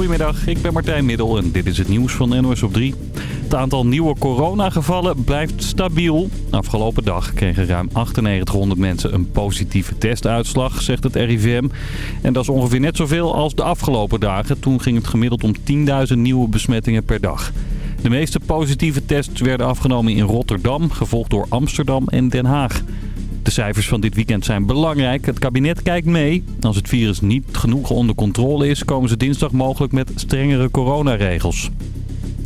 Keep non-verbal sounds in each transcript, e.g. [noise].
Goedemiddag, ik ben Martijn Middel en dit is het nieuws van NOS op 3. Het aantal nieuwe coronagevallen blijft stabiel. Afgelopen dag kregen ruim 9800 mensen een positieve testuitslag, zegt het RIVM. En dat is ongeveer net zoveel als de afgelopen dagen. Toen ging het gemiddeld om 10.000 nieuwe besmettingen per dag. De meeste positieve tests werden afgenomen in Rotterdam, gevolgd door Amsterdam en Den Haag. De cijfers van dit weekend zijn belangrijk. Het kabinet kijkt mee. Als het virus niet genoeg onder controle is, komen ze dinsdag mogelijk met strengere coronaregels.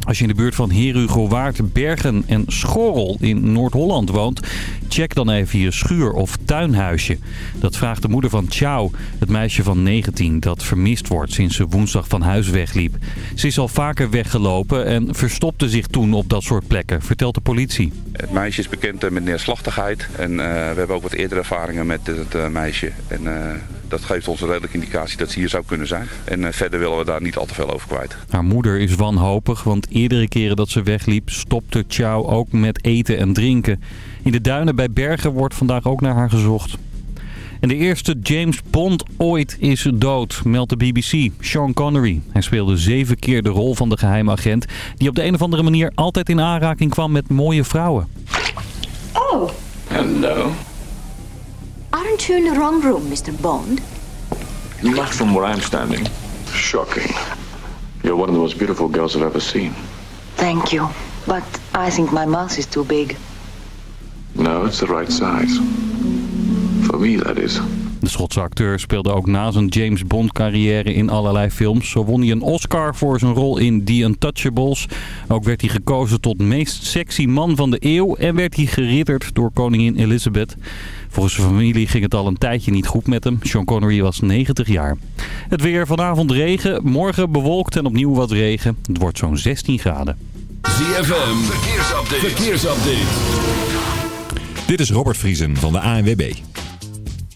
Als je in de buurt van Herugowaard, Bergen en Schorrel in Noord-Holland woont... check dan even je schuur of tuinhuisje. Dat vraagt de moeder van Ciao, het meisje van 19 dat vermist wordt sinds ze woensdag van huis wegliep. Ze is al vaker weggelopen en verstopte zich toen op dat soort plekken, vertelt de politie. Het meisje is bekend met neerslachtigheid en uh, we hebben ook wat eerdere ervaringen met het uh, meisje. En, dat geeft ons een redelijke indicatie dat ze hier zou kunnen zijn. En verder willen we daar niet al te veel over kwijt. Haar moeder is wanhopig, want eerdere keren dat ze wegliep stopte Chow ook met eten en drinken. In de duinen bij Bergen wordt vandaag ook naar haar gezocht. En de eerste James Bond ooit is dood, meldt de BBC. Sean Connery. Hij speelde zeven keer de rol van de geheime agent... die op de een of andere manier altijd in aanraking kwam met mooie vrouwen. Oh. Hello. Aren't you in the wrong room, Mr. Bond? Not from where I'm standing. Shocking. You're one of the most beautiful girls I've ever seen. Thank you. But I think my mouth is too big. No, it's the right size. For me, that is. De Schotse acteur speelde ook na zijn James Bond carrière in allerlei films. Zo won hij een Oscar voor zijn rol in The Untouchables. Ook werd hij gekozen tot meest sexy man van de eeuw en werd hij geridderd door koningin Elizabeth. Volgens zijn familie ging het al een tijdje niet goed met hem. Sean Connery was 90 jaar. Het weer vanavond regen, morgen bewolkt en opnieuw wat regen. Het wordt zo'n 16 graden. ZFM, verkeersupdate. verkeersupdate. Dit is Robert Vriesen van de ANWB.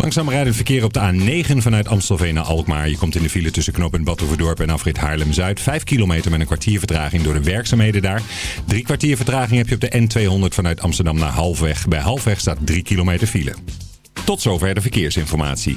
Langzaam rijdend verkeer op de A9 vanuit Amstelveen naar Alkmaar. Je komt in de file tussen knooppunt Badhoevedorp en afrit Haarlem-Zuid. Vijf kilometer met een kwartier vertraging door de werkzaamheden daar. Drie kwartier vertraging heb je op de N200 vanuit Amsterdam naar Halfweg. Bij Halfweg staat drie kilometer file. Tot zover de verkeersinformatie.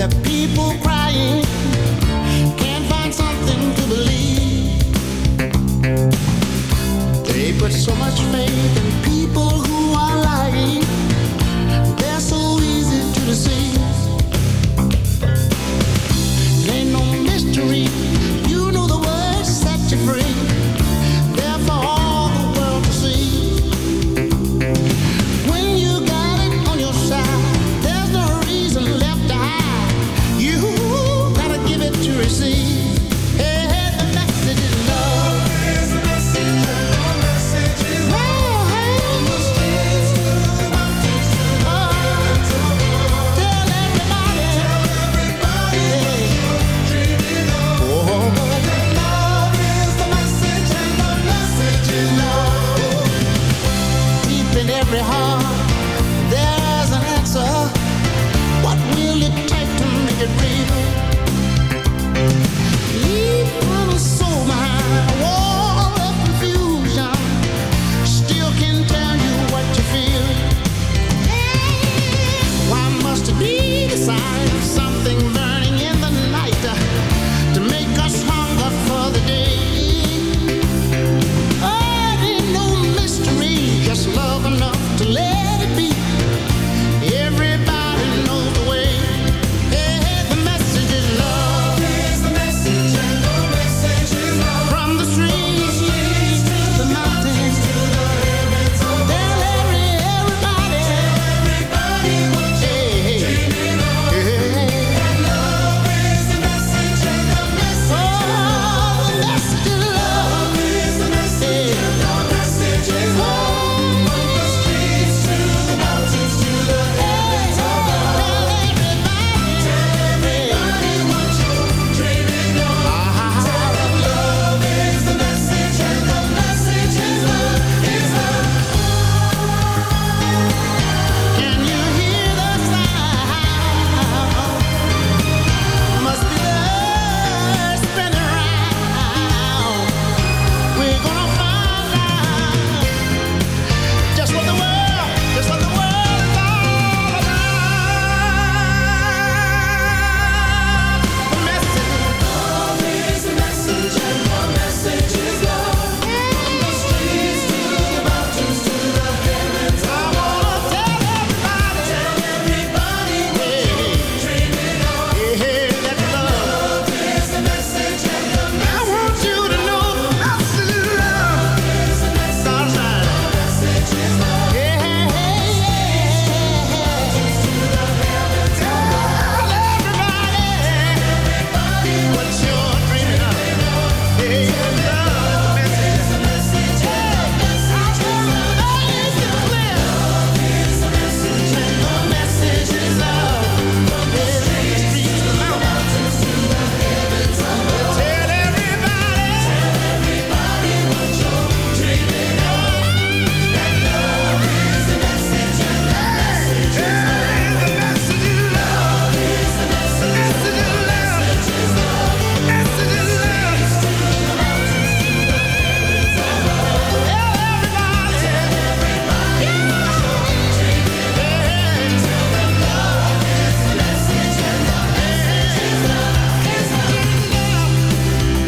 that people crying can't find something to believe. They put so much faith in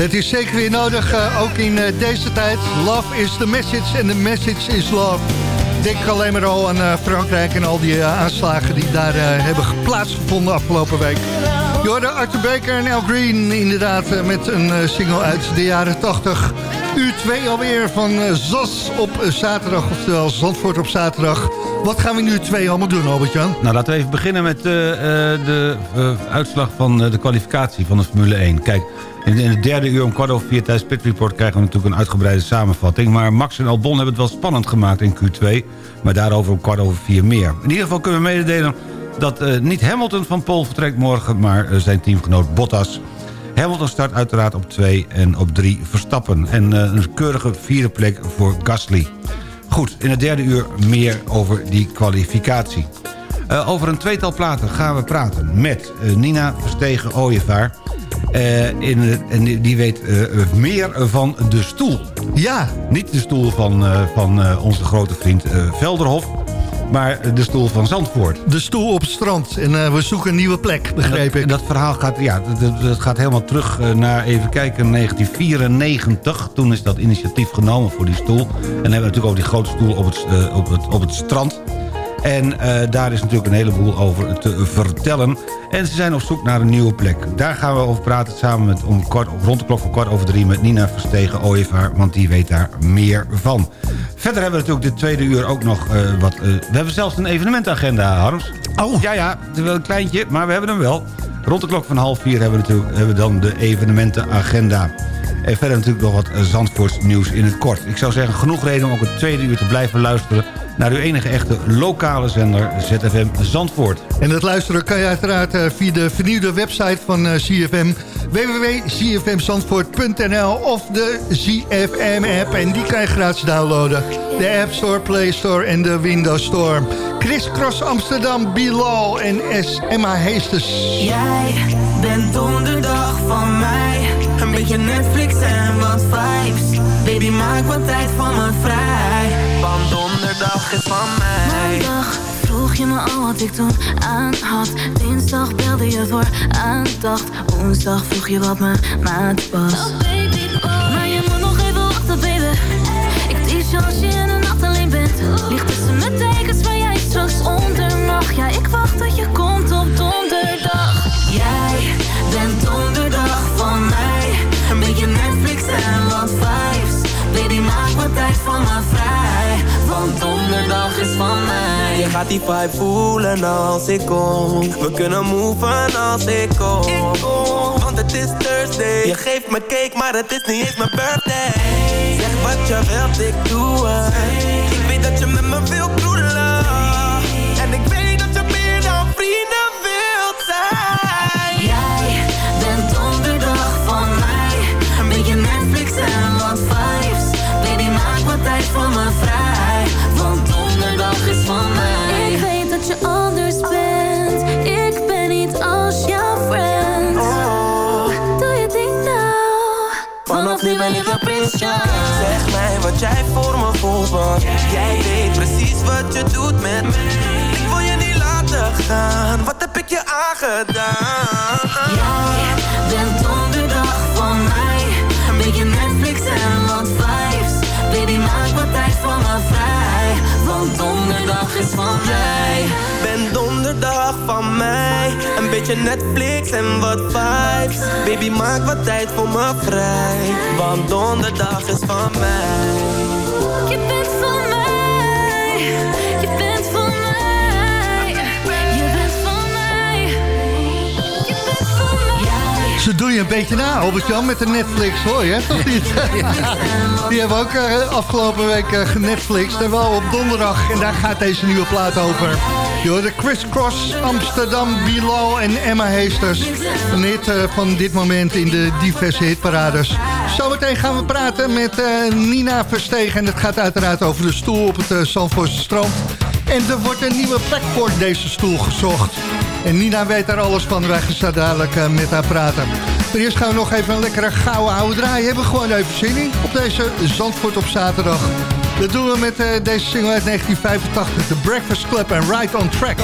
Het is zeker weer nodig, uh, ook in uh, deze tijd. Love is the message and the message is love. Denk alleen maar al aan uh, Frankrijk en al die aanslagen die daar hebben plaatsgevonden afgelopen week. Je hoorde Arthur Baker en Al Green inderdaad met een single uit de jaren 80. U2 alweer van ZAS op zaterdag, oftewel Zandvoort op zaterdag. Wat gaan we nu twee allemaal doen, Albert-Jan? Nou, laten we even beginnen met de uitslag van de kwalificatie van de Formule 1. Kijk, in, in het derde uur om kwart over vier tijdens Pit Report... krijgen we natuurlijk een uitgebreide samenvatting. Maar Max en Albon hebben het wel spannend gemaakt in Q2. Maar daarover om kwart over vier meer. In ieder geval kunnen we mededelen dat niet Hamilton van Pol vertrekt morgen... maar zijn teamgenoot Bottas. Hamilton start uiteraard op 2 en op 3 Verstappen. En een keurige vierde plek voor Gasly. Goed, in het derde uur meer over die kwalificatie. Uh, over een tweetal platen gaan we praten met uh, Nina Verstegen-Ooyevaar... Uh, in, en die weet meer van de stoel. Ja. Niet de stoel van, van onze grote vriend Velderhof... maar de stoel van Zandvoort. De stoel op het strand. En we zoeken een nieuwe plek, begreep ik. En dat verhaal gaat, ja, dat, dat gaat helemaal terug naar, even kijken, 1994. Toen is dat initiatief genomen voor die stoel. En dan hebben we natuurlijk over die grote stoel op het, op het, op het strand... En uh, daar is natuurlijk een heleboel over te vertellen. En ze zijn op zoek naar een nieuwe plek. Daar gaan we over praten samen met om kort, rond de klok van kwart over drie... met Nina Verstegen Ooyevaar, want die weet daar meer van. Verder hebben we natuurlijk dit tweede uur ook nog uh, wat... Uh, we hebben zelfs een evenementagenda, Harms. Oh. Ja, ja, het is wel een kleintje, maar we hebben hem wel. Rond de klok van half vier hebben we, natuurlijk, hebben we dan de evenementenagenda. En verder natuurlijk nog wat Zandvoorts nieuws in het kort. Ik zou zeggen, genoeg reden om ook het tweede uur te blijven luisteren... naar uw enige echte lokale zender ZFM Zandvoort. En het luisteren kan je uiteraard uh, via de vernieuwde website van CFM... www.cfmzandvoort.nl of de ZFM-app. En die kan je gratis downloaden. De App Store, Play Store en de Windows Store. Chris Cross Amsterdam, Bilal en S. Emma Heesters. Jij bent donderdag van mij. Een beetje Netflix en wat vibes. Baby, maak wat tijd van me vrij. Want donderdag is van mij. Maandag vroeg je me al wat ik toen aan had. Dinsdag belde je voor aandacht. Woensdag vroeg je wat mijn maat was. Oh baby boy. Maar je moet nog even wachten, baby. Ik tease je als je in de nacht alleen bent. Ligt tussen mijn tekens waar jij straks onder gaat die vibe voelen als ik kom. We kunnen moven als ik kom. Want het is Thursday. Je geeft me cake, maar het is niet eens mijn birthday. Zeg wat je wilt, ik doe het. Ik weet dat je met me wil kroelen. Ben ik een prins Charles. Zeg mij wat jij voor me voelt, want jij weet precies wat je doet met me. Ik wil je niet laten gaan, wat heb ik je aangedaan? Beetje Netflix en wat vibes. Baby, maak wat tijd voor me vrij. Want donderdag is van mij. Ze doen je een beetje na, Albert-Jan, met de Netflix, hoor je, toch niet? Die hebben we ook uh, afgelopen week uh, genetflixt. En wel op donderdag, en daar gaat deze nieuwe plaat over. Je hoorde Chris Cross, Amsterdam, Bilal en Emma Heesters. Een hit uh, van dit moment in de diverse hitparades. Zometeen gaan we praten met Nina Verstegen. En het gaat uiteraard over de stoel op het uh, Zandvoortse strand. En er wordt een nieuwe plek voor deze stoel gezocht. En Nina weet daar alles van. Wij gaan zo dadelijk uh, met haar praten. Maar eerst gaan we nog even een lekkere gouden oude draai. Hebben we gewoon even zin in op deze Zandvoort op zaterdag. Dat doen we met uh, deze single uit 1985. The Breakfast Club en Right on Track.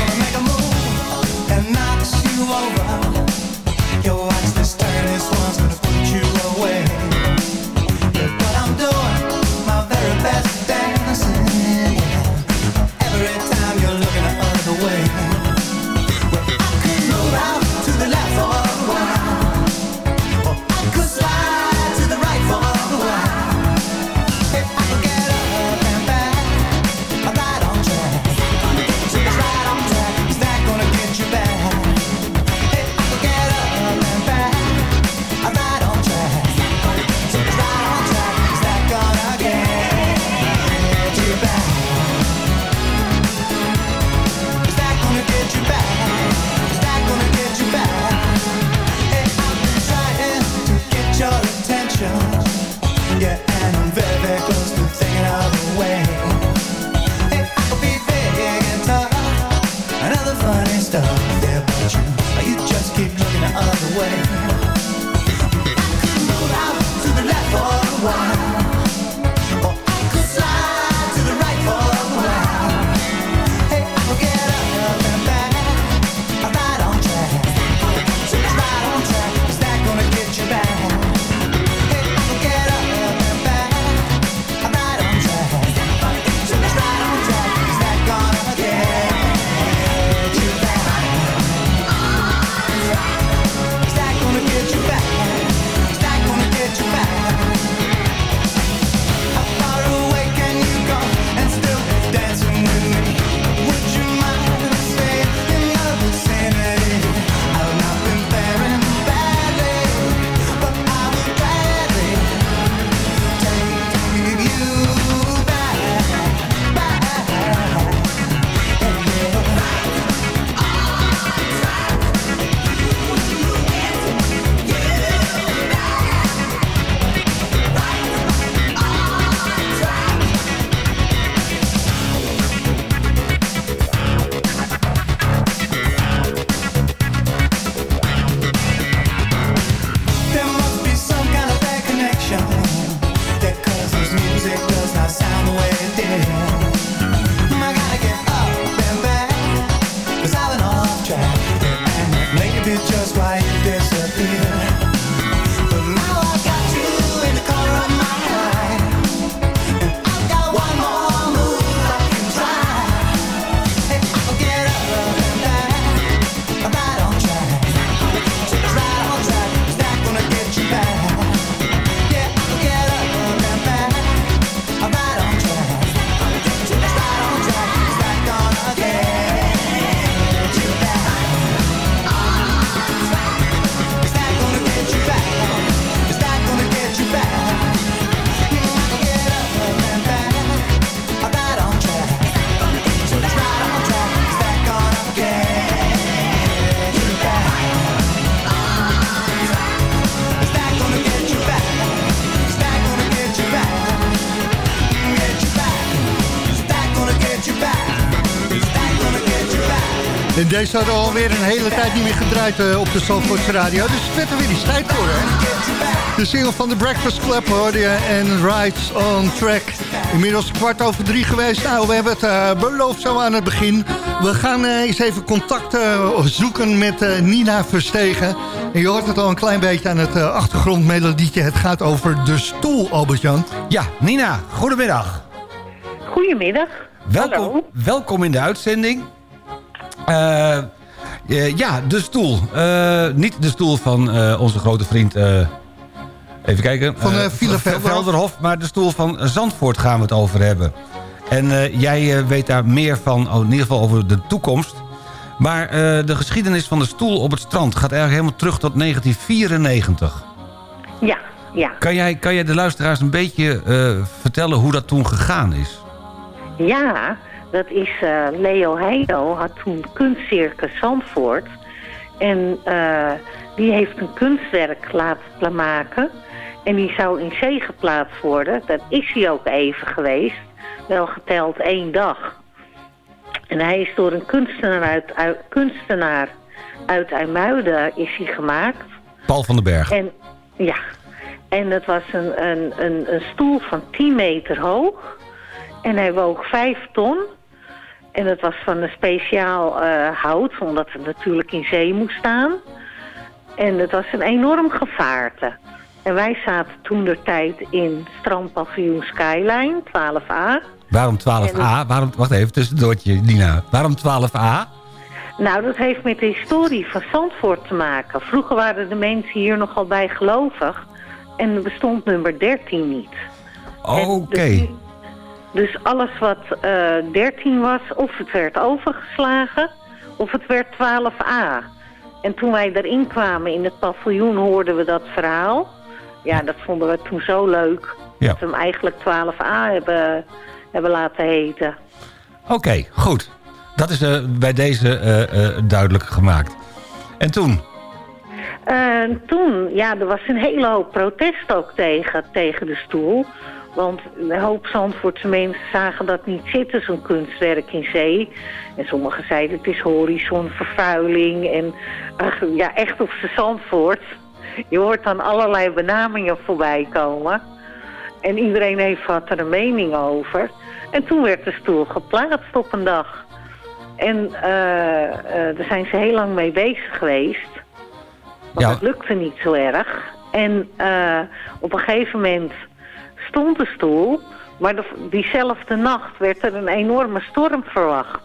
Deze hadden we alweer een hele tijd niet meer gedraaid eh, op de Zandvoortse radio. Dus het werd er weer eens tijd voor, hè? De single van de Breakfast Club hoorde je en Rides on Track. Inmiddels kwart over drie geweest. Nou, we hebben het eh, beloofd zo aan het begin. We gaan eh, eens even contact zoeken met Nina Verstegen. En je hoort het al een klein beetje aan het achtergrondmelodietje. Het gaat over de stoel, Albert-Jan. Ja, Nina, goedemiddag. Goedemiddag. Welkom, welkom in de uitzending. Eh, eh, ja, de stoel. Eh, niet de stoel van eh, onze grote vriend... eh, even kijken. Van, Philip Ve- Velderhof. Velderhof. Maar de stoel van Zandvoort gaan we het over hebben. En eh, jij eh, weet daar meer van, oh, in ieder geval over de toekomst. Maar eh, de geschiedenis van de stoel op het strand... gaat eigenlijk helemaal terug tot 1994. Ja, ja. Kan jij, kan jij de luisteraars een beetje eh, vertellen hoe dat toen gegaan is? Ja, dat is eh, Leo Heido had toen kunstcircus Zandvoort. En eh, die heeft een kunstwerk laten maken. En die zou in zee geplaatst worden. Dat is hij ook even geweest. Wel geteld één dag. En hij is door een kunstenaar uit, uit, kunstenaar uit IJmuiden is hij gemaakt. Paul van den Berg. En ja, en het was een, een, een, een stoel van 10 meter hoog. En hij woog 5 ton. En het was van een speciaal eh, hout, omdat het natuurlijk in zee moest staan. En het was een enorm gevaarte. En wij zaten toen de tijd in strandpaviljoen Skyline, 12A. Waarom 12a? Waarom, wacht even, tussendoortje, Nina. Waarom 12a? Nou, dat heeft met de historie van Zandvoort te maken. Vroeger waren de mensen hier nogal bijgelovig. En er bestond nummer 13 niet. Oké. Dus alles wat eh 13 was, of het werd overgeslagen, of het werd 12a. En toen wij erin kwamen in het paviljoen hoorden we dat verhaal. Ja, dat vonden we toen zo leuk. Ja. Dat we hem eigenlijk 12a hebben, hebben laten heten. Oké, goed. Dat is eh, bij deze eh, duidelijk gemaakt. En toen? En toen, ja, er was een hele hoop protest ook tegen, tegen de stoel. Want een hoop Zandvoortse mensen zagen dat niet zitten, zo'n kunstwerk in zee. En sommigen zeiden het is horizonvervuiling en ach, ja, echt op z'n Zandvoort. Je hoort dan allerlei benamingen voorbij komen. En iedereen heeft wat er een mening over. En toen werd de stoel geplaatst op een dag. En eh, eh, daar zijn ze heel lang mee bezig geweest. Want Ja. het lukte niet zo erg. En eh, op een gegeven moment stond de stoel. Maar de- diezelfde nacht werd er een enorme storm verwacht.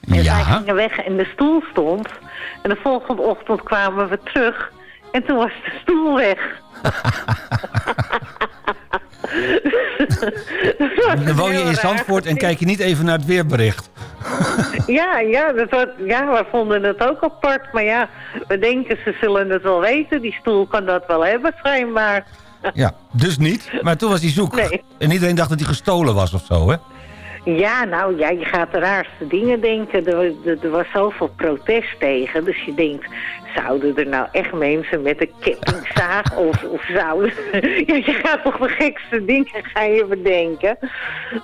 En wij Ja. gingen weg en de stoel stond. En de volgende ochtend kwamen we terug. En toen was de stoel weg. [laughs] Dan woon je in Zandvoort en kijk je niet even naar het weerbericht. [laughs] Ja, ja, dat was, ja, we vonden het ook apart. Maar ja, we denken ze zullen het wel weten. Die stoel kan dat wel hebben, schijnbaar. Ja, dus niet. Maar toen was hij zoek. Nee. En iedereen dacht dat hij gestolen was of zo, hè? Ja, nou ja, je gaat de raarste dingen denken. Er, er, er was zoveel protest tegen. Dus je denkt, zouden er nou echt mensen met een kettingzaag [laughs] of, of zouden... [laughs] ja, je gaat toch de gekste dingen ga je bedenken.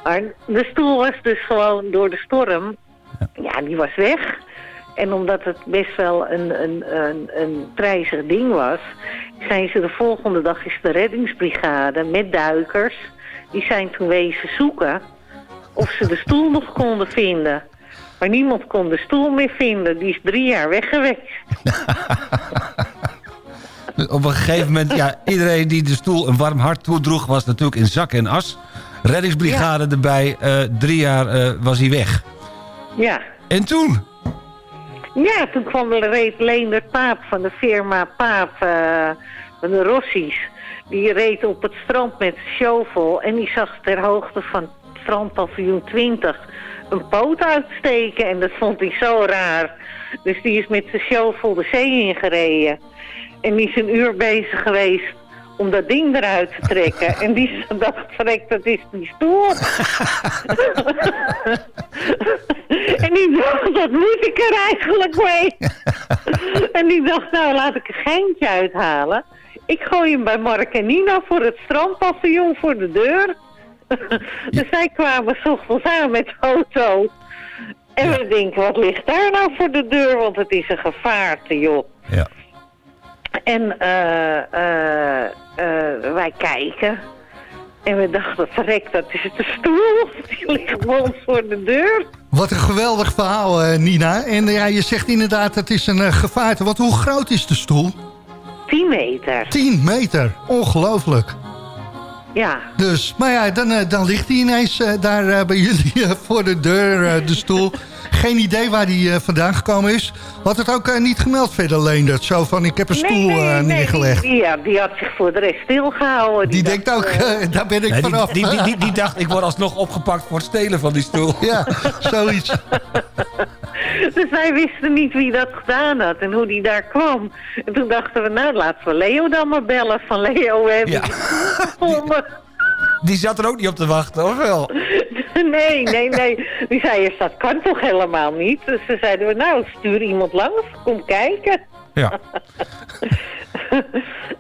Maar de stoel was dus gewoon door de storm... Ja, die was weg. En omdat het best wel een, een, een, een prijzig ding was... zijn ze de volgende dag is de reddingsbrigade met duikers... die zijn toen wezen zoeken of ze de stoel nog konden vinden. Maar niemand kon de stoel meer vinden. Die is drie jaar weg geweest. [laughs] Op een gegeven moment, ja, iedereen die de stoel een warm hart toedroeg... was natuurlijk in zak en as. Reddingsbrigade erbij, eh, drie jaar eh, was hij weg. Ja. En toen? Ja, toen kwam reed Leendert Paap van de firma Paap eh, van de Rossies. Die reed op het strand met de shovel en die zag ter hoogte van strandpaviljoen 20 een poot uitsteken. En dat vond hij zo raar. Dus die is met zijn shovel de zee ingereden. En die is een uur bezig geweest om dat ding eruit te trekken. En die [laughs] dacht, verrek, dat is die stoel. [laughs] [laughs] die dacht, wat moet ik er eigenlijk mee? [laughs] en die dacht, nou laat ik een geintje uithalen. Ik gooi hem bij Mark en Nina voor het strandpaviljoen voor de deur. [laughs] dus zij kwamen 's ochtends aan met de auto. En we denken, wat ligt daar nou voor de deur? Want het is een gevaarte, joh. Ja. En eh, eh, eh, wij kijken. En we dachten, verrek, dat is de stoel. [laughs] Die ligt bij ons voor de deur. Wat een geweldig verhaal, eh, Nina. En eh, ja, je zegt inderdaad, het is een eh, gevaarte. Wat, hoe groot is de stoel? 10 meter. 10 meter. Ongelooflijk. Ja. Dus, maar ja, dan, eh, dan ligt hij ineens eh, daar eh, bij [laughs] jullie voor de deur, de stoel. Geen idee waar die eh, vandaan gekomen is. Had het ook niet gemeld verder, Leendert. Zo van, ik heb een stoel eh, neergelegd. Die, ja, die had zich voor de rest stilgehouden. Die denkt ook, daar ben ik Nee, die, vanaf. die, die, die, die [laughs] dacht, ik word alsnog opgepakt voor het stelen van die stoel. Ja, zoiets. [laughs] Dus wij wisten niet wie dat gedaan had en hoe die daar kwam. En toen dachten we, nou laten we Leo dan maar bellen. Van Leo, hebben Ja. die [laughs] stoel gevonden. Die zat er ook niet op te wachten, of wel? [laughs] Nee, nee, nee. Die zei eerst, dat kan toch helemaal niet? Dus toen zeiden we, nou, stuur iemand langs, kom kijken. Ja. [laughs]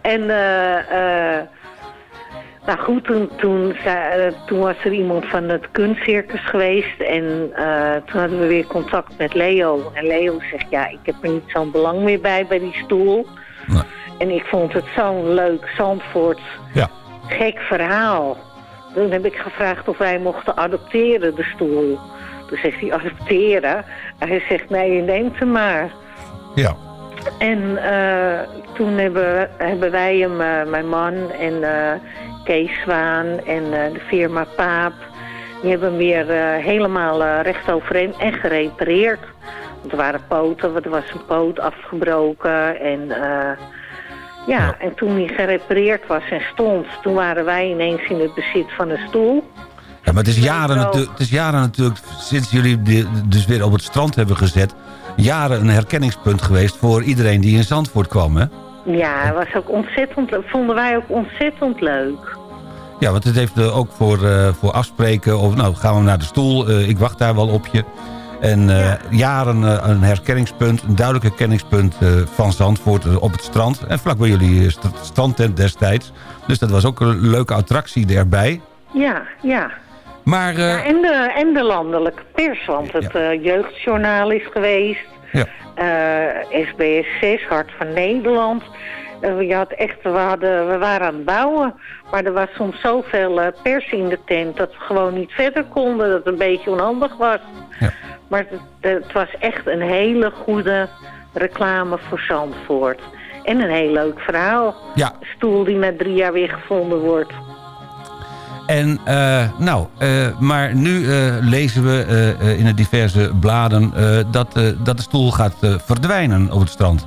en, eh, eh, nou goed, toen, eh, toen was er iemand van het kunstcircus geweest. En eh, toen hadden we weer contact met Leo. En Leo zegt, ja, ik heb er niet zo'n belang meer bij, bij die stoel. En ik vond het zo'n leuk Zandvoort Ja. gek verhaal. Toen heb ik gevraagd of wij mochten adopteren, de stoel. Toen zegt hij, adopteren? En hij zegt, nee, je neemt hem maar. Ja. En eh, toen hebben, hebben wij hem, mijn man en Kees Zwaan en eh, de firma Paap... die hebben hem weer eh, helemaal eh, recht overeen en gerepareerd. Want er waren poten, want er was een poot afgebroken en... eh, ja, en toen hij gerepareerd was en stond, toen waren wij ineens in het bezit van een stoel. Ja, maar het is, jaren Zo. natu- het is jaren natuurlijk, sinds jullie dus weer op het strand hebben gezet... jaren een herkenningspunt geweest voor iedereen die in Zandvoort kwam, hè? Ja, het was ook ontzettend, le- vonden wij ook ontzettend leuk. Ja, want het heeft eh, ook voor, eh, voor afspreken... of nou, gaan we naar de stoel, eh, ik wacht daar wel op je. En eh, jaren een herkenningspunt, een duidelijk herkenningspunt van Zandvoort op het strand. En vlak bij jullie st- strandtent destijds. Dus dat was ook een leuke attractie erbij. Ja, ja. Maar... Ja, en, de, en de landelijke pers, want het jeugdjournaal is geweest. Ja. Eh, SBS 6, Hart van Nederland. Eh, je had echt, we, hadden, we waren aan het bouwen, maar er was soms zoveel eh, pers in de tent dat we gewoon niet verder konden, dat het een beetje onhandig was. Maar het, het was echt een hele goede reclame voor Zandvoort. En een heel leuk verhaal. Ja. Een stoel die na drie jaar weer gevonden wordt. En eh, nou, eh, maar nu eh, lezen we in de diverse bladen dat, dat de stoel gaat verdwijnen op het strand.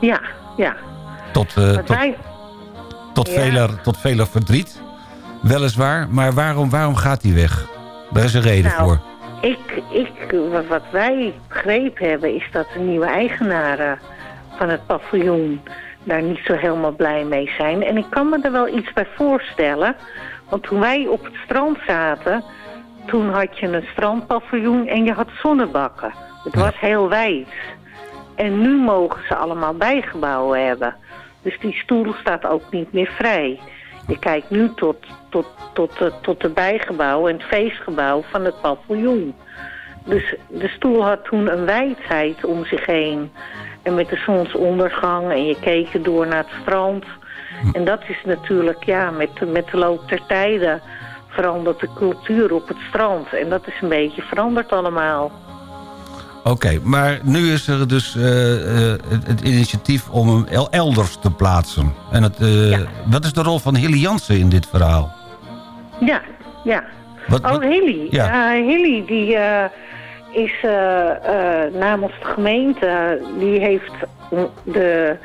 Ja, ja. Tot, tot, wij, tot, Ja. veler, tot veler verdriet, weliswaar. Maar waarom, waarom gaat die weg? Daar is een reden Nou, voor. Ik, ik, wat- wat wij begrepen hebben is dat de nieuwe eigenaren van het paviljoen daar niet zo helemaal blij mee zijn. En ik kan me er wel iets bij voorstellen. Want toen wij op het strand zaten, toen had je een strandpaviljoen en je had zonnebakken. Het was heel wijd. En nu mogen ze allemaal bijgebouwen hebben. Dus die stoel staat ook niet meer vrij. Je kijkt nu tot, tot, tot, de- tot de bijgebouw en het feestgebouw van het paviljoen. Dus de stoel had toen een wijdheid om zich heen. En met de zonsondergang en je keek door naar het strand. En dat is natuurlijk, ja, met, de- met de loop der tijden verandert de cultuur op het strand. En dat is een beetje veranderd allemaal. Oké, maar nu is er dus eh, eh, het, initiatief om hem el- elders te plaatsen. En het, eh, wat is de rol van Hilly Jansen in dit verhaal? Ja, ja. Wat- oh, Hilly. Ja. Hilly, die is namens de gemeente, die heeft de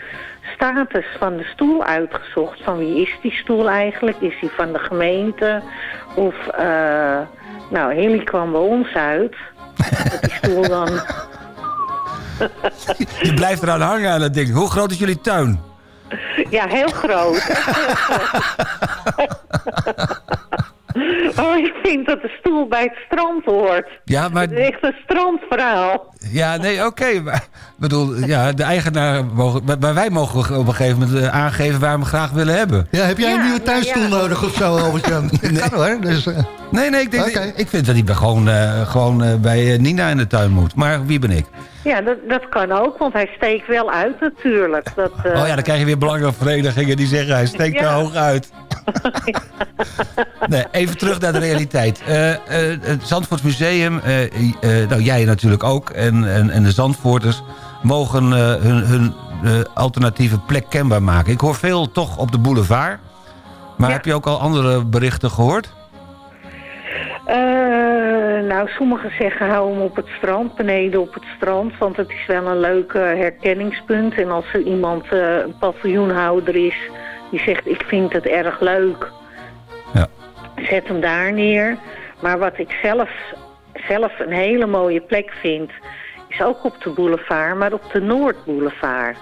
status van de stoel uitgezocht. Van wie is die stoel eigenlijk? Is die van de gemeente? Of, eh, nou, Hilly kwam bij ons uit. Dat die stoel dan... [laughs] Je blijft eraan hangen aan dat ding. Hoe groot is jullie tuin? Ja, heel groot. [laughs] [laughs] oh, ik vind dat de stoel bij het strand hoort. Ja, maar... Het is echt een strandverhaal. Ja, nee, oké. maar ik bedoel, ja, de eigenaar... Mogen, maar- wij mogen op een gegeven moment eh, aangeven waar we hem graag willen hebben. Ja, heb jij een nieuwe thuisstoel nodig of zo, Albert-Jan? [laughs] Nee. Kan hoor. Dus, eh, Nee, nee, ik, denk, Oké. ik vind dat hij bij- gewoon, eh, gewoon bij eh, Nina in de tuin moet. Maar wie ben ik? Ja, dat, dat kan ook, want hij steekt wel uit natuurlijk. Dat, eh, Oh ja, dan krijg je weer belangenverenigingen die zeggen hij steekt te Ja. hoog uit. [laughs] nee, even terug naar de realiteit. Eh, het Zandvoorts Museum, eh, nou jij natuurlijk ook, en, en, en de Zandvoorters mogen hun, hun alternatieve plek kenbaar maken. Ik hoor veel toch op de boulevard. Maar heb je ook al andere berichten gehoord? Eh, nou, sommigen zeggen hou hem op het strand, beneden op het strand. Want het is wel een leuk herkenningspunt. En als er iemand, een paviljoenhouder is, die zegt ik vind het erg leuk. Ja. Zet hem daar neer. Maar wat ik zelf, zelf een hele mooie plek vind, is ook op de boulevard, maar op de Noordboulevard.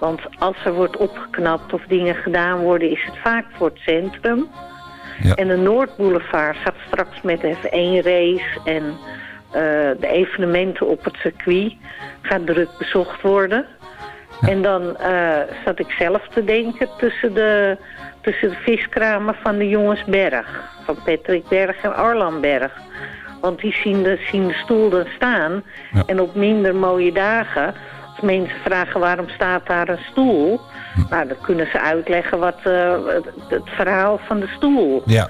Want als er wordt opgeknapt of dingen gedaan worden, is het vaak voor het centrum. Ja. En de Noordboulevard gaat straks met de F1-race en eh, de evenementen op het circuit gaat druk bezocht worden. [laughs] En dan eh, zat ik zelf te denken tussen de, tussen de viskramen van de Jongensberg. Van Patrick Berg en Arlan Berg. Want die zien de, zien de stoel dan staan. En op minder mooie dagen, als mensen vragen waarom staat daar een stoel... Nou, dan kunnen ze uitleggen wat eh, het, het verhaal van de stoel. Ja.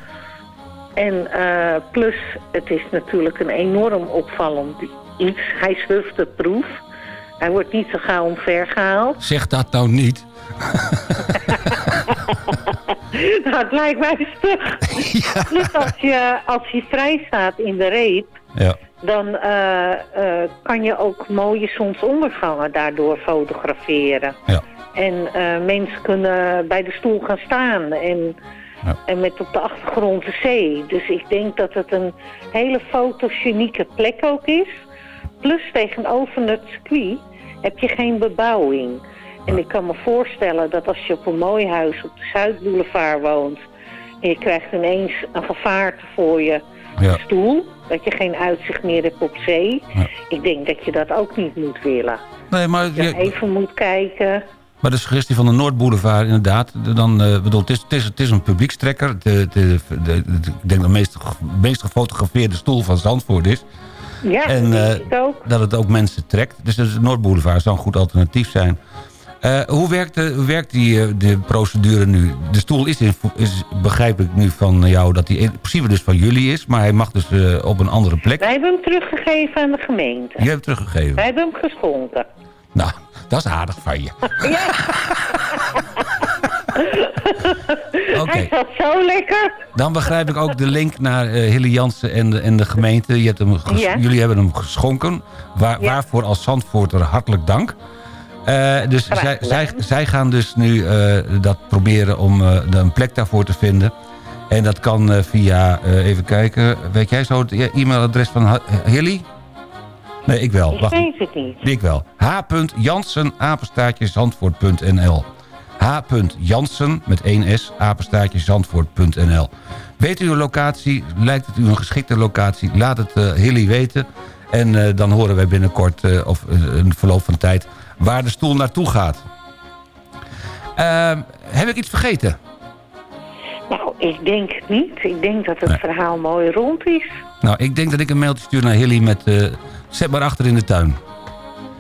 En eh, plus, het is natuurlijk een enorm opvallend iets. Hij is hufteproef. Hij wordt niet zo gauw omvergehaald. Zeg dat nou niet. [laughs] nou, het lijkt mij stug. [laughs] Plus als je, als je vrij staat in de reep... Ja. dan eh, eh, kan je ook mooie zonsondergangen daardoor fotograferen. Ja. En eh, mensen kunnen bij de stoel gaan staan en, en met op de achtergrond de zee. Dus ik denk dat het een hele fotogenieke plek ook is. Plus tegenover het circuit heb je geen bebouwing. En ik kan me voorstellen dat als je op een mooi huis op de Zuidboulevard woont... en je krijgt ineens een gevaarte voor je Ja. stoel... dat je geen uitzicht meer hebt op zee... ik denk dat je dat ook niet moet willen. Nee, maar, Dat je even moet kijken... maar de suggestie van de Noordboulevard, inderdaad. de- Dan, eh, bedoel, het, is, het, is, het is een publiekstrekker. De, de, de, de- ik denk de meest, meest gefotografeerde stoel van Zandvoort is. Ja, en dat eh, ik ook. dat het ook mensen trekt. Dus de Noordboulevard zou een goed alternatief zijn. Eh, hoe, werkt de, hoe werkt die eh, de procedure nu? De stoel is, in, is, begrijp ik nu van jou, dat die in principe dus van jullie is. Maar hij mag dus eh, op een andere plek. Wij hebben hem teruggegeven aan de gemeente. Je hebt hem teruggegeven. Wij hebben hem geschonken. Nou, dat is aardig van je. [laughs] [laughs] Oké. Hij zat zo lekker. Dan begrijp ik ook de link naar eh Hille Jansen en de, en de gemeente. Je hebt hem ges- Ja. Jullie hebben hem geschonken. Waar, Waarvoor als Zandvoorter hartelijk dank. Eh, dus Graag zij, zij, zij gaan dus nu eh, dat proberen om een plek daarvoor te vinden. En dat kan via, even kijken, weet jij zo het e- e-mailadres van Hilly? Nee, ik wel. Ik Wacht. weet het niet. Ik wel. h.jansen, apenstaartje, zandvoort.nl. h.jansen, met 1 s, apenstaartje, zandvoort.nl. Weet u een locatie, lijkt het u een geschikte locatie, laat het eh Hilly weten. En eh, dan horen wij binnenkort, eh, of eh, een verloop van tijd, waar de stoel naartoe gaat. Ehm, heb ik iets vergeten? Nou, ik denk het niet. Ik denk dat het verhaal mooi rond is. Nou, ik denk dat ik een mailtje stuur naar Hilly met... zet maar achter in de tuin.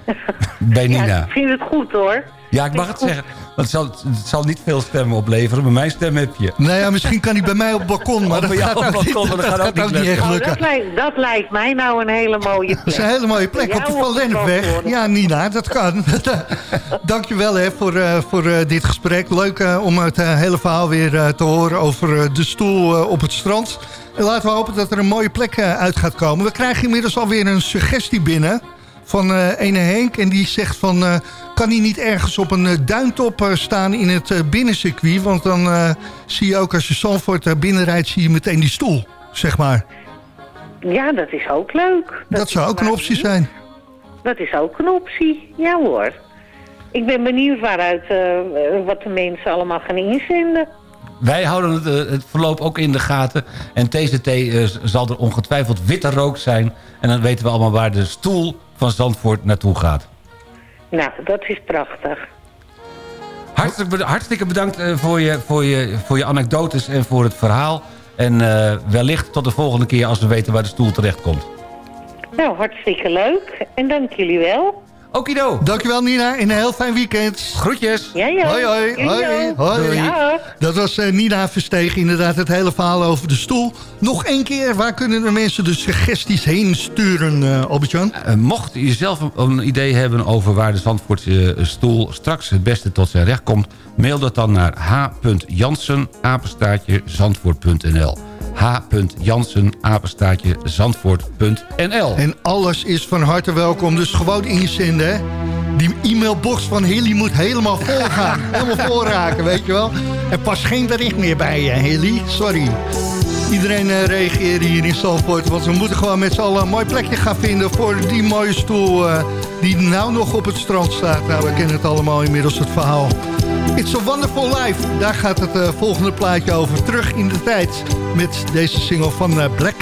[laughs] Bij Nina. Ja, ik vind het goed hoor. Ja, ik mag het zeggen. Want het zal, het zal niet veel stemmen opleveren, maar mijn stem heb je. Nou ja, misschien kan hij bij mij op het balkon, maar Oh, dat gaat ook niet, dat gaat ook niet echt Oh, lukken. dat, lijkt, dat lijkt mij nou een hele mooie plek. Dat is een hele mooie plek op de Van Lennepweg. Ja, Nina, dat kan. [laughs] Dankjewel hè, voor, eh, voor eh, dit gesprek. Leuk eh, om het hele verhaal weer te horen over de stoel op het strand. En laten we hopen dat er een mooie plek uit gaat komen. We krijgen inmiddels alweer een suggestie binnen van eh ene Henk. En die zegt van, eh, kan hij niet ergens op een eh, duintop staan in het binnencircuit? Want dan eh, zie je ook als je Zandvoort uh, binnenrijdt, zie je meteen die stoel, zeg maar. Ja, dat is ook leuk. Dat, zou ook een optie zijn. Dat is ook een optie. Ja hoor. Ik ben benieuwd waaruit, eh, wat de mensen allemaal gaan inzenden. Wij houden het, het verloop ook in de gaten. En TCT zal er ongetwijfeld witte rook zijn. En dan weten we allemaal waar de stoel van Zandvoort naartoe gaat. Nou, dat is prachtig. Hartstikke, beda- hartstikke bedankt eh, voor, je, voor, je, voor je anekdotes en voor het verhaal. En eh, wellicht tot de volgende keer als we weten waar de stoel terecht komt. Nou, hartstikke leuk. En dank jullie wel. Okido. Dankjewel Nina en een heel fijn weekend. Groetjes. Ja, ja. Hoi, hoi, hoi, hoi. Ja. Dat was eh, Nina Verstegen, inderdaad het hele verhaal over de stoel. Nog één keer, waar kunnen de mensen de suggesties heen sturen, eh Albert-Jan? Eh, mocht je zelf een, een idee hebben over waar de Zandvoortse eh, stoel straks het beste tot zijn recht komt... mail dat dan naar h.jansen, apenstaartje, zandvoort.nl h.jansen, apenstaartje, zandvoort.nl En alles is van harte welkom, dus gewoon inzenden. hè. Die e-mailbox van Hilly moet helemaal vol gaan. [laughs] helemaal vol raken, weet je wel. Er past geen bericht meer bij je, Hilly. Sorry. Iedereen eh, reageert hier in Zandvoort, want we moeten gewoon met z'n allen een mooi plekje gaan vinden... voor die mooie stoel eh, die nou nog op het strand staat. Nou, we kennen het allemaal inmiddels, het verhaal. It's a Wonderful Life, daar gaat het eh, volgende plaatje over. Terug in de tijd met deze single van eh, Black.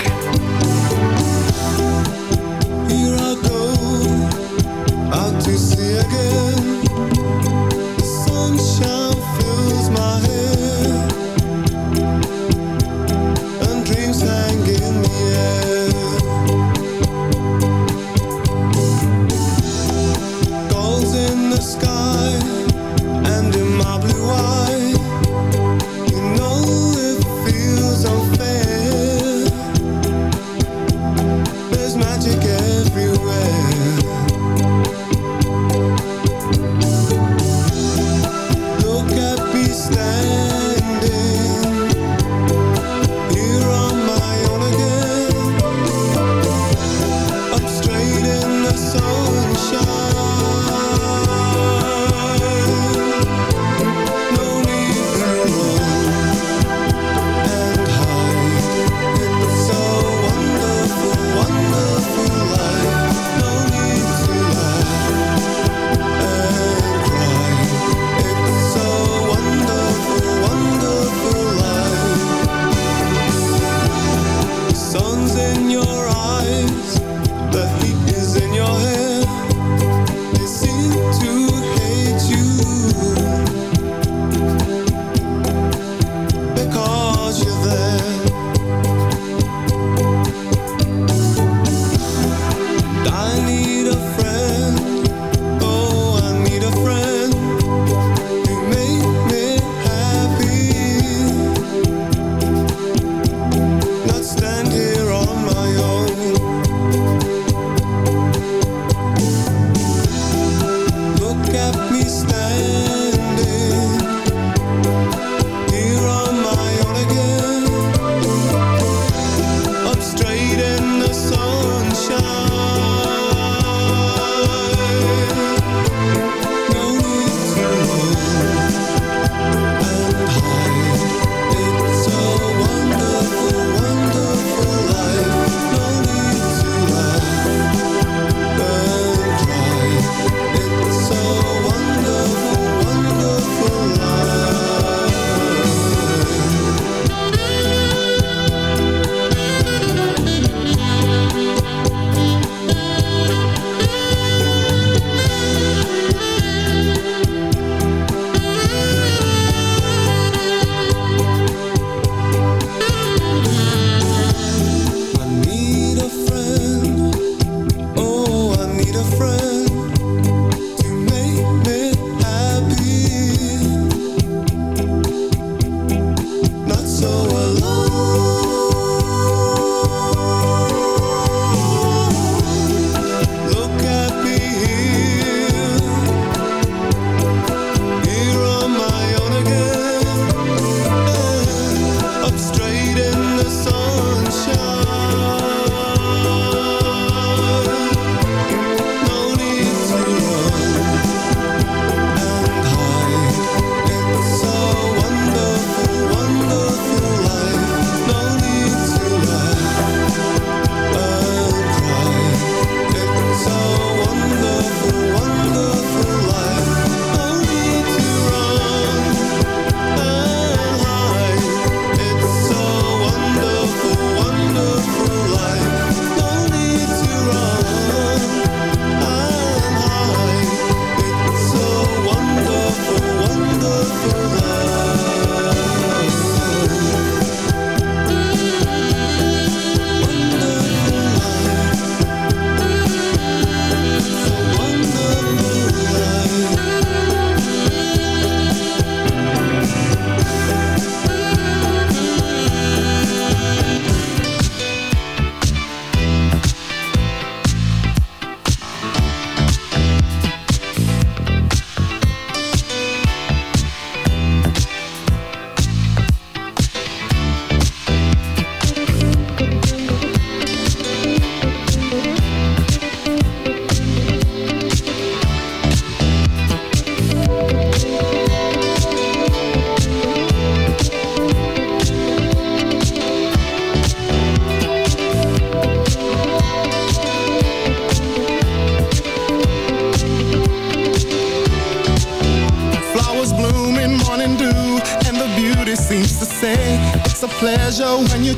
Here I go again.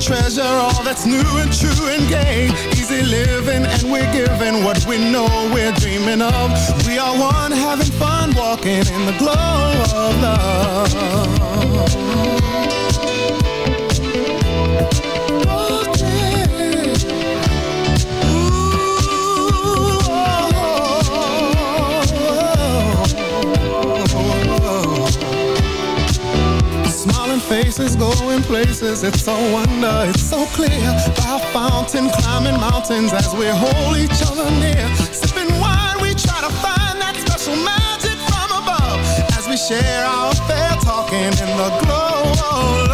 treasure all that's new and true and gay. Easy living and we're giving what we know we're dreaming of. We are one having fun walking in the glow of love. places, going places. It's so wonder, it's so clear. By fountain, climbing mountains as we hold each other near. Sipping wine, we try to find that special magic from above. As we share our fair talking in the glow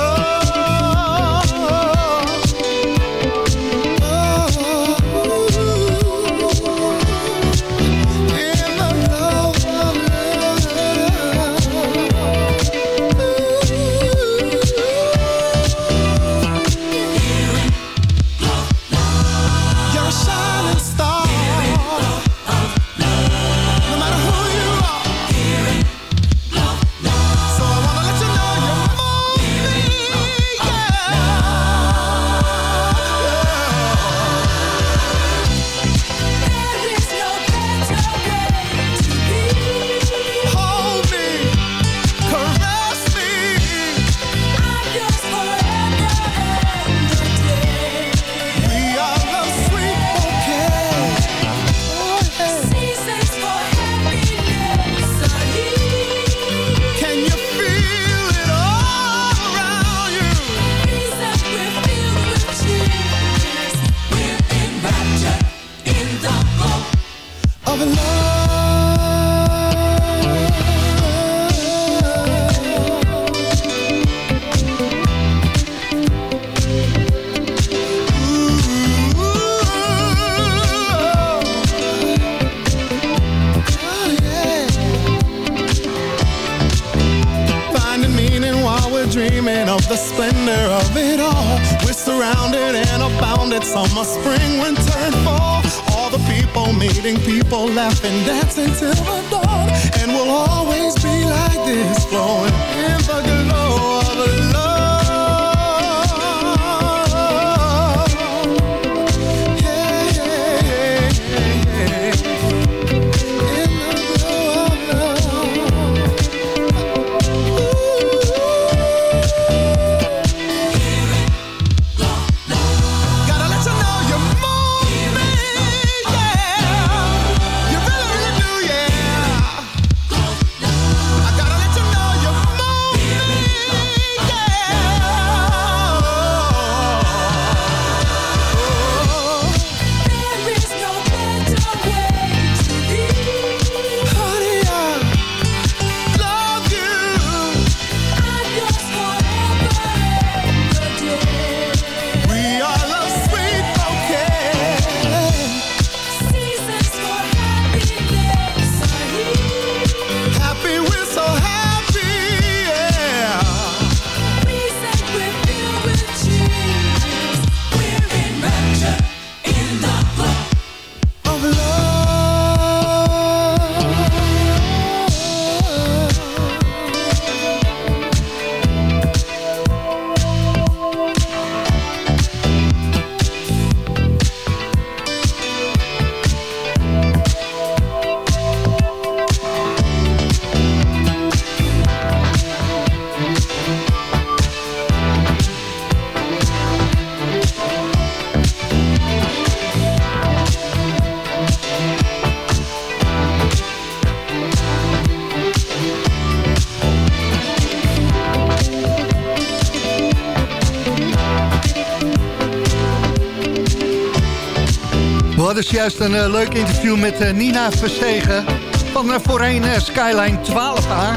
We hadden juist een eh, leuk interview met eh, Nina Verstegen van uh, voorheen Skyline 12A.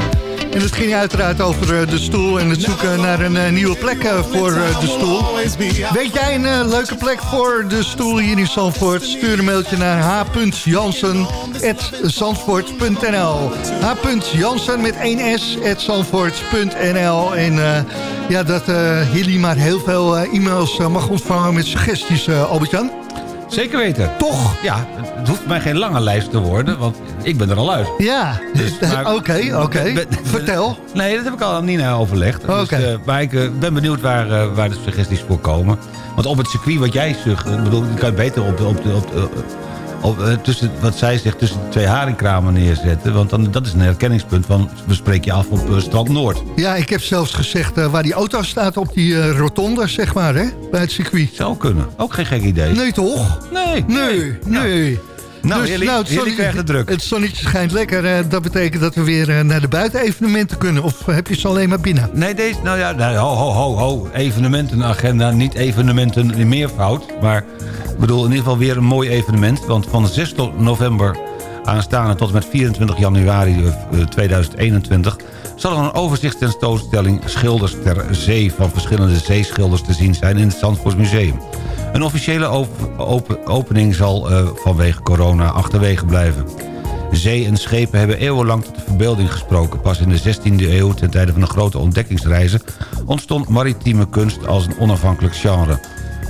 En het ging uiteraard over de stoel en het zoeken naar een nieuwe plek voor de stoel. Weet jij een leuke plek voor de stoel hier in Zandvoort? Stuur een mailtje naar h.jansen.zandvoort.nl h.jansen met 1 s En ja, dat Hilly maar heel veel e-mails mag ontvangen met suggesties, Albert-Jan. Zeker weten. Toch? Ja, het hoeft mij geen lange lijst te worden, want ik ben er al uit. Ja, [laughs] maar- oké, oké. Vertel. Nee, dat heb ik al aan Nina overlegd. Oké. Dus, maar ik eh, ben benieuwd waar, eh, waar de suggesties voor komen. Want op het circuit wat jij zegt, ik bedoel, je kan beter op, op, op, op, op, eh, tussen, wat zij zegt, tussen de twee haringkramen neerzetten. Want dan, dat is een herkenningspunt van, we spreken je af op eh, Strand Noord. Ja, ik heb zelfs gezegd eh, waar die auto staat op die rotonde, zeg maar, hè? Bij het circuit. Zou kunnen. Ook geen gek idee. Nee, toch? Nee. Nee, nee. Nou, Hilly, het Hilly zonnetje- krijgt het druk. Het zonnetje schijnt lekker. eh, dat betekent dat we weer eh, naar de buitenevenementen kunnen. Of heb je ze alleen maar binnen? Nee, deze, nou ja, nou, ho, ho, ho, ho. Evenementenagenda, niet evenementen in meervoud. Maar ik bedoel in ieder geval weer een mooi evenement. Want van 6 tot november aanstaande tot en met 24 januari eh, 2021... zal er een overzichtstentoonstelling Schilders ter Zee... van verschillende zeeschilders te zien zijn in het Zandvoortsmuseum. Een officiële op- open- opening zal eh, vanwege corona achterwege blijven. Zee en schepen hebben eeuwenlang tot de verbeelding gesproken. Pas in de 16e eeuw, ten tijde van de grote ontdekkingsreizen... ontstond maritieme kunst als een onafhankelijk genre.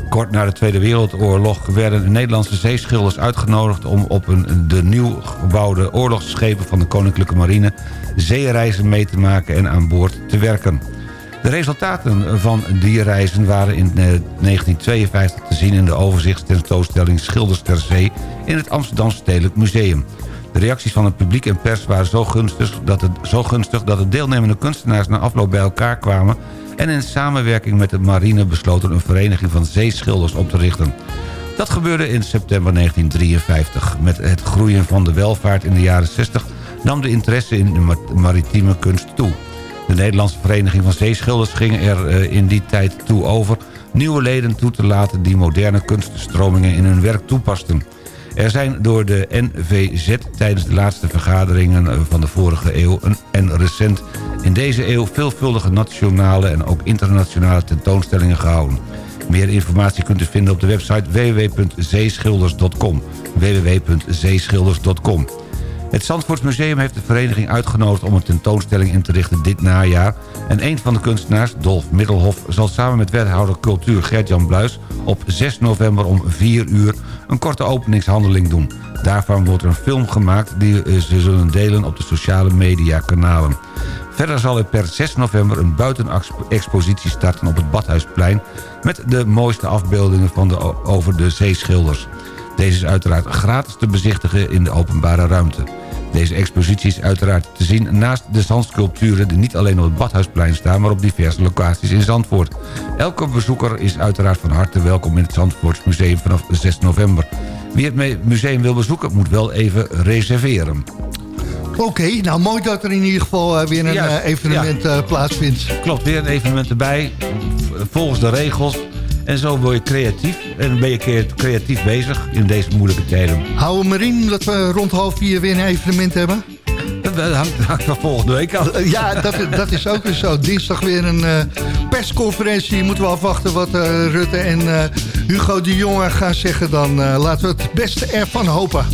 Kort na de Tweede Wereldoorlog werden Nederlandse zeeschilders uitgenodigd... om op een, de nieuw gebouwde oorlogsschepen van de Koninklijke Marine... zeereizen mee te maken en aan boord te werken. De resultaten van die reizen waren in eh, 1952 te zien... in de overzichtstentoonstelling Schilders ter Zee... in het Amsterdamse Stedelijk Museum. De reacties van het publiek en pers waren zo gunstig dat, zo gunstig dat de deelnemende kunstenaars na afloop bij elkaar kwamen... en in samenwerking met de marine besloten een vereniging van zeeschilders op te richten. Dat gebeurde in september 1953. Met het groeien van de welvaart in de jaren 60 nam de interesse in de ma- maritieme kunst toe. De Nederlandse Vereniging van Zeeschilders ging er eh, in die tijd toe over... nieuwe leden toe te laten die moderne kunststromingen in hun werk toepasten. Er zijn door de NVZ tijdens de laatste vergaderingen van de vorige eeuw... en recent in deze eeuw veelvuldige nationale en ook internationale tentoonstellingen gehouden. Meer informatie kunt u vinden op de website www.zeeschilders.com www.zeeschilders.com het Zandvoortsmuseum heeft de vereniging uitgenodigd om een tentoonstelling in te richten dit najaar. En een van de kunstenaars, Dolf Middelhof, zal samen met wethouder cultuur Gert-Jan Bluis op 6 november om 4 uur een korte openingshandeling doen. Daarvan wordt een film gemaakt die eh, ze zullen delen op de sociale media kanalen. Verder zal er per 6 november een buitenexpositie starten op het Badhuisplein... met de mooiste afbeeldingen van de, over de zeeschilders. Deze is uiteraard gratis te bezichtigen in de openbare ruimte. Deze expositie is uiteraard te zien naast de zandsculpturen... die niet alleen op het Badhuisplein staan... maar op diverse locaties in Zandvoort. Elke bezoeker is uiteraard van harte welkom in het Zandvoortsmuseum vanaf 6 november. Wie het museum wil bezoeken moet wel even reserveren. Oké, nou mooi dat er in ieder geval uh, weer een uh, evenement ja. uh, plaatsvindt. Klopt, weer een evenement erbij. Volgens de regels. En zo word je creatief. En ben je creatief bezig in deze moeilijke tijden. Houden we maar in dat we rond half vier weer een evenement hebben? Dat hangt, hangt van volgende week af. Ja, dat, dat is ook weer zo. Dinsdag weer een uh, persconferentie. Moeten we afwachten wat uh, Rutte en uh, Hugo de Jonge gaan zeggen. Dan laten we het beste ervan hopen.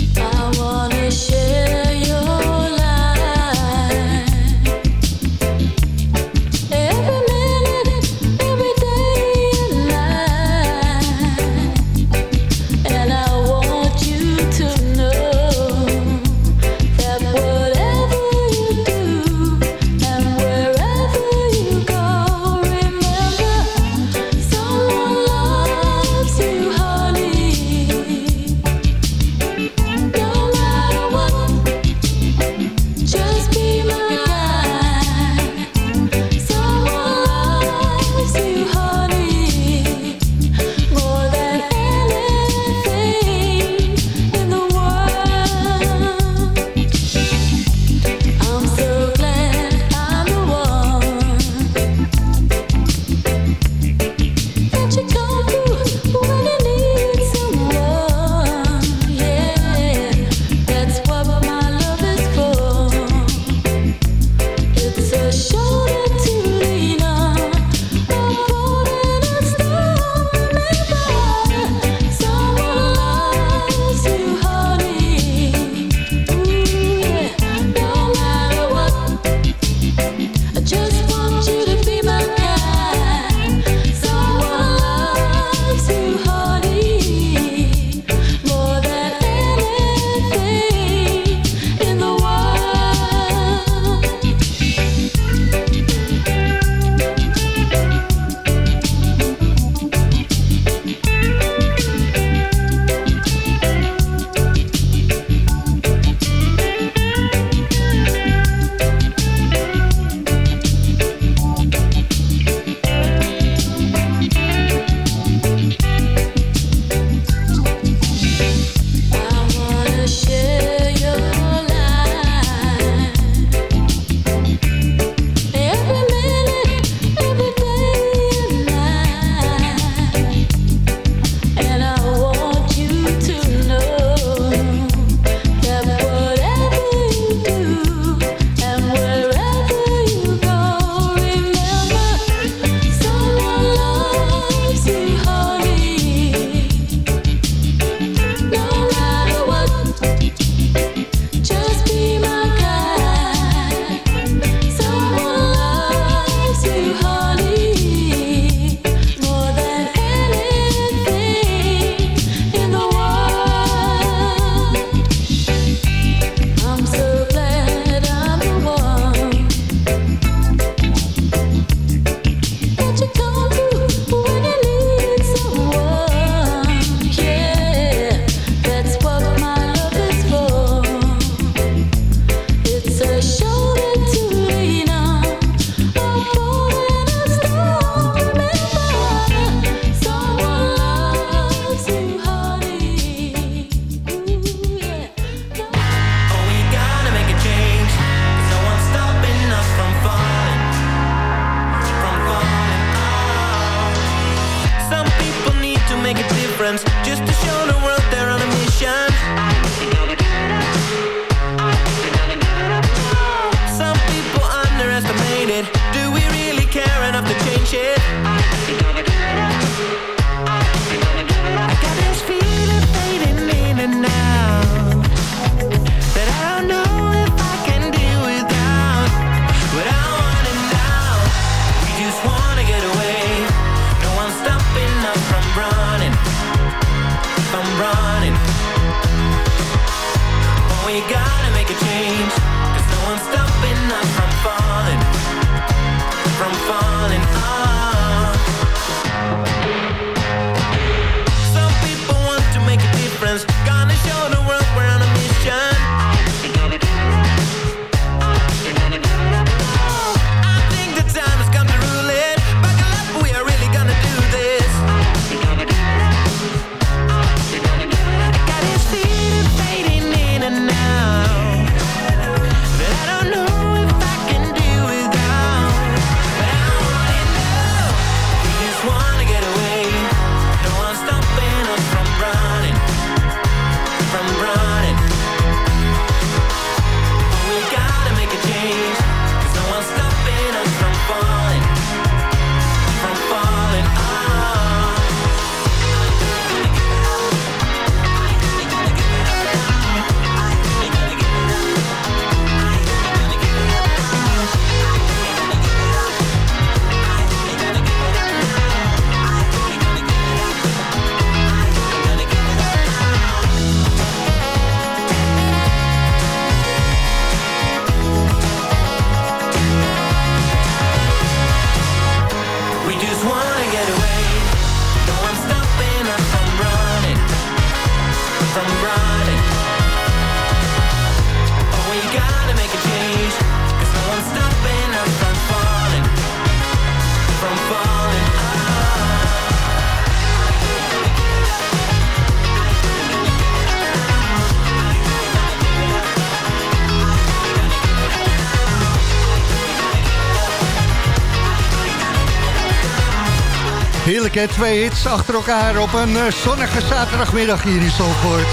Heerlijk hè, twee hits achter elkaar op een eh, zonnige zaterdagmiddag hier in Zandvoort.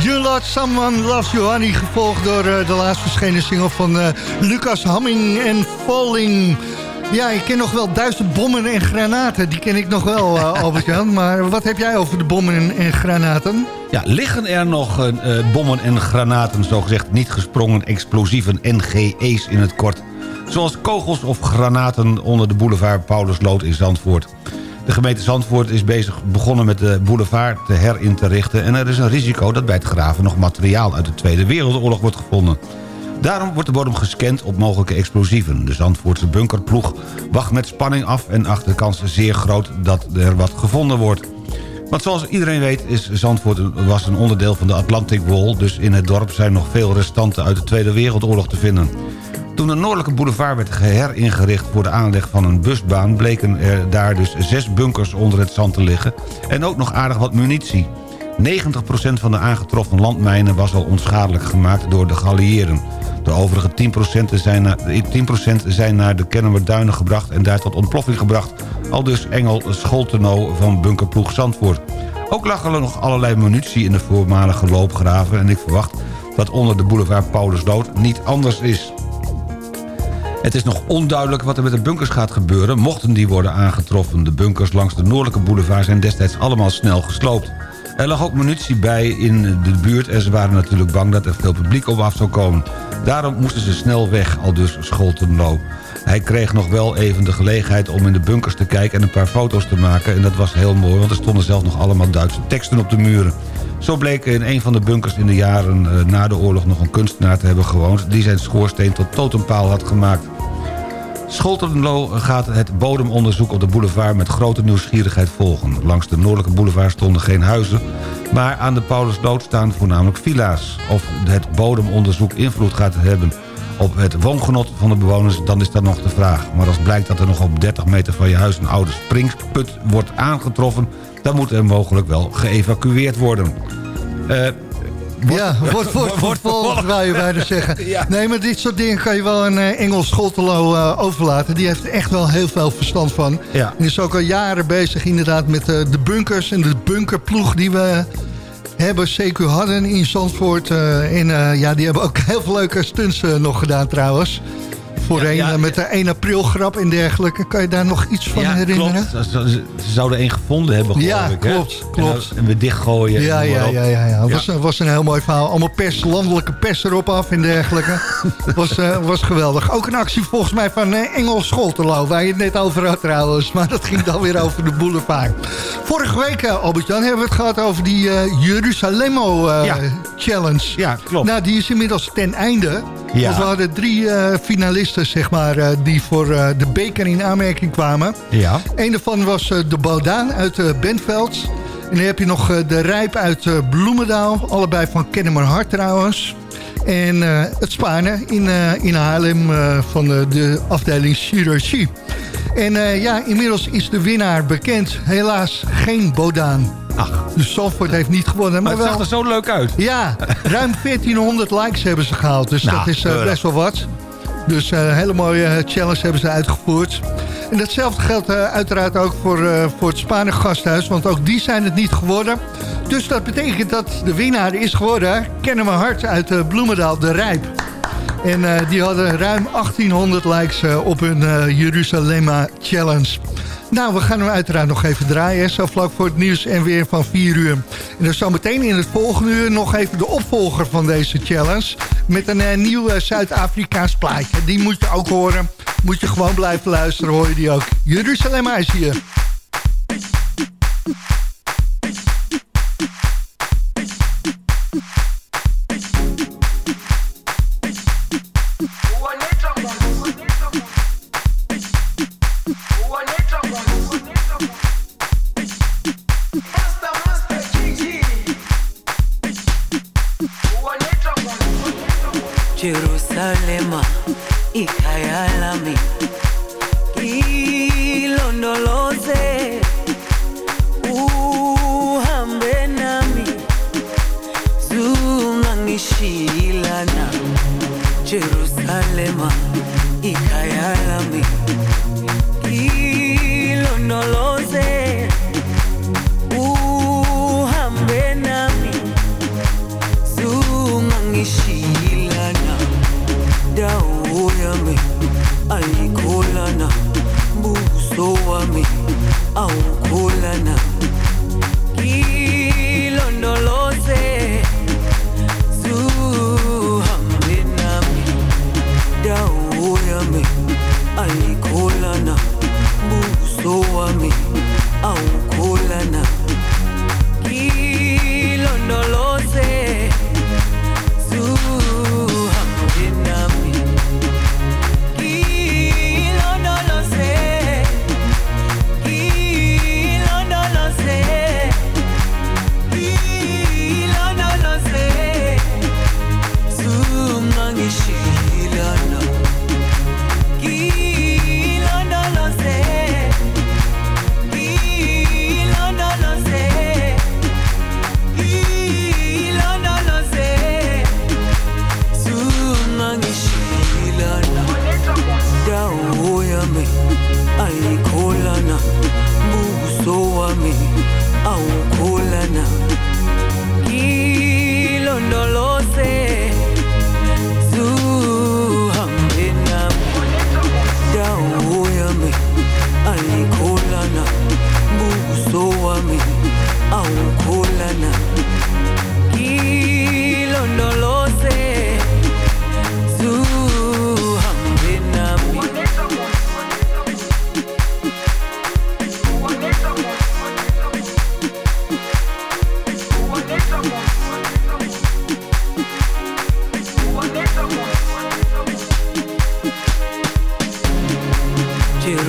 You Lot Someone Loves You Honey, gevolgd door eh, de laatst verschenen single van eh, Lucas Hamming en Falling. Ja, ik ken nog wel duizend bommen en granaten, die ken ik nog wel, eh, [laughs] Albert-Jan. Maar wat heb jij over de bommen en, en granaten? Ja, liggen er nog bommen en granaten, zogezegd niet gesprongen explosieven NGE's in het kort? Zoals kogels of granaten onder de boulevard Paulusloot in Zandvoort. De gemeente Zandvoort is bezig begonnen met de boulevard te herin te richten... en er is een risico dat bij het graven nog materiaal uit de Tweede Wereldoorlog wordt gevonden. Daarom wordt de bodem gescand op mogelijke explosieven. De Zandvoortse bunkerploeg wacht met spanning af... en acht de kans zeer groot dat er wat gevonden wordt. Want zoals iedereen weet is Zandvoort was een onderdeel van de Atlantic Wall... dus in het dorp zijn nog veel restanten uit de Tweede Wereldoorlog te vinden. Toen de noordelijke boulevard werd heringericht voor de aanleg van een busbaan... bleken er daar dus zes bunkers onder het zand te liggen... en ook nog aardig wat munitie. 90% van de aangetroffen landmijnen was al onschadelijk gemaakt door de geallieerden. De overige 10% zijn naar, 10% zijn naar de Kennemerduinen gebracht... en daar tot ontploffing gebracht. Al dus Engel Scholteno van bunkerploeg Zandvoort. Ook lag er nog allerlei munitie in de voormalige loopgraven... en ik verwacht dat onder de boulevard Paulusloot niet anders is. Het is nog onduidelijk wat er met de bunkers gaat gebeuren... mochten die worden aangetroffen. De bunkers langs de noordelijke boulevard zijn destijds allemaal snel gesloopt. Er lag ook munitie bij in de buurt... en ze waren natuurlijk bang dat er veel publiek op af zou komen. Daarom moesten ze snel weg, al dus Scholtenlo. Hij kreeg nog wel even de gelegenheid om in de bunkers te kijken... en een paar foto's te maken. En dat was heel mooi, want er stonden zelfs nog allemaal Duitse teksten op de muren. Zo bleek in een van de bunkers in de jaren eh, na de oorlog... nog een kunstenaar te hebben gewoond... die zijn schoorsteen tot totempaal had gemaakt. Scholtenlo gaat het bodemonderzoek op de boulevard met grote nieuwsgierigheid volgen. Langs de noordelijke boulevard stonden geen huizen... maar aan de Paulusloot staan voornamelijk villa's. Of het bodemonderzoek invloed gaat hebben op het woongenot van de bewoners... dan is dat nog de vraag. Maar als blijkt dat er nog op 30 meter van je huis een oude springput wordt aangetroffen... dan moet er mogelijk wel geëvacueerd worden. Eh, ja, wordt wordt vervolgd, wou je bijna [laughs] zeggen. Nee, maar dit soort dingen kan je wel een uh, Engels Schottelo uh, overlaten. Die heeft er echt wel heel veel verstand van. Ja. En is ook al jaren bezig inderdaad met uh, de bunkers en de bunkerploeg die we hebben, CQ hadden in Zandvoort. en ja, die hebben ook [laughs] heel veel leuke stunts nog gedaan trouwens. Voorheen Ja, ja, eh, met de 1 april grap en dergelijke. Kan je daar nog iets van ja, herinneren? klopt. Ze, zouden één gevonden hebben, geloof Ja, ik. hè? klopt, En klopt. dan- En, weer dichtgooien. en Ja, ja, ja, ja, ja. Was, was een heel mooi verhaal. Allemaal pers, landelijke pers erop af en dergelijke. [laughs] was, eh, was geweldig. Ook een actie volgens mij van eh, Engels Scholtelo, waar je het net over had trouwens. Maar dat ging dan weer over de boulevard. Vorige week, eh, Albert-Jan, hebben we het gehad over die Jerusalemo eh, Ja. Challenge. Ja, klopt. Nou, die is inmiddels ten einde. Ja. Want we hadden drie eh, zeg maar, eh, die voor eh, de beker in aanmerking kwamen. Ja. Een daarvan was eh, de Bodaan uit Bentveld. En dan heb je nog de Rijp uit Bloemendaal. Allebei van Kennemerhart trouwens. En het Spanen in, eh, in Haarlem van de, de afdeling chirurgie. En ja, inmiddels is de winnaar bekend. Helaas geen Bodaan. Ach. Dus Zandvoort heeft niet gewonnen. Maar Maar, het zag er zo leuk uit. ja, ruim 1400 likes hebben ze gehaald. Dus Nou, dat is best wel wat. Dus eh, een hele mooie eh, challenge hebben ze uitgevoerd. En datzelfde geldt eh, uiteraard ook voor, eh, voor het Spaanse gasthuis. Want ook die zijn het niet geworden. Dus dat betekent dat de winnaar is geworden. Kennen we hart uit eh, Bloemendaal, de Rijp. En eh, die hadden ruim 1800 likes eh, op hun eh Jerusalema Challenge. Nou, we gaan hem uiteraard nog even draaien. Zo vlak voor het nieuws en weer van 4 uur. En dan zometeen in het volgende uur nog even de opvolger van deze challenge. Met een eh, nieuw eh, Zuid-Afrikaans plaatje. Die moet je ook horen. Moet je gewoon blijven luisteren, hoor je die ook. Jerusalema is hier.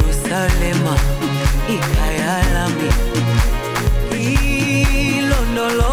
Jerusalema ikhaya lami ilondoloze